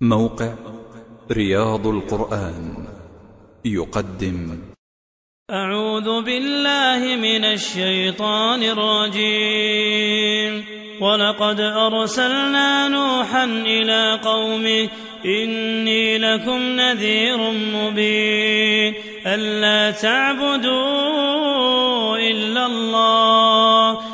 موقع رياض القرآن يقدم. أعوذ بالله من الشيطان الرجيم. ولقد أرسلنا نوحا إلى قومه إني لكم نذير مبين. ألا تعبدوا إلا الله.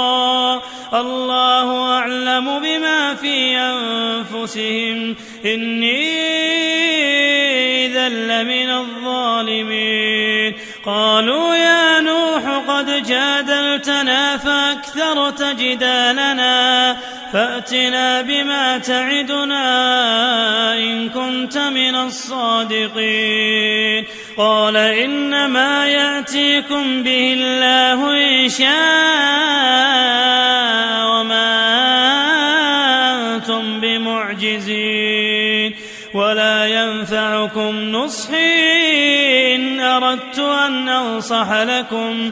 الله أعلم بما في أنفسهم. إني إذا لمن الظالمين. قالوا جادلتنا فأكثرت جدالنا فأتنا بما تعدنا إن كنت من الصادقين. قال إنما يأتيكم به الله إن شاء وما أنتم بمعجزين. ولا ينفعكم نصحي إن أردت أن أنصح لكم.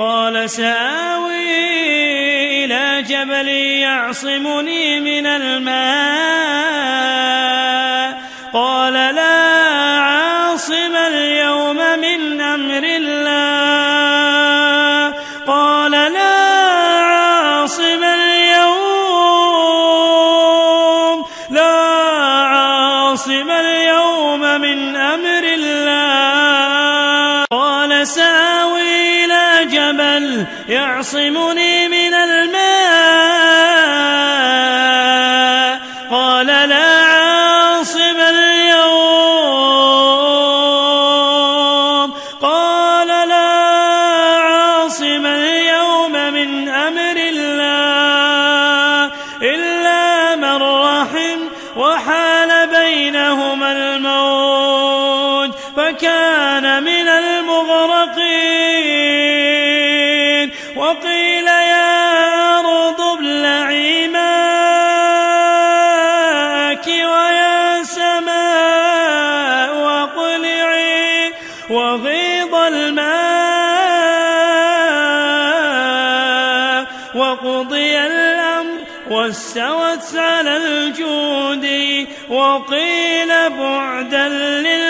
قال سآوي إلى جبل يعصمني من الماء. قال لا عاصم اليوم من أمر الله. قال لا عاصم اليوم. لا عاصم اليوم من أمر الله. قال إلى جبل يعصمني من الماء وقيل يا أرض ابلعي ماءك ويا سماء واقلعي وغيض الماء وقضي الأمر واستوت على الجود وقيل بعدا للقوم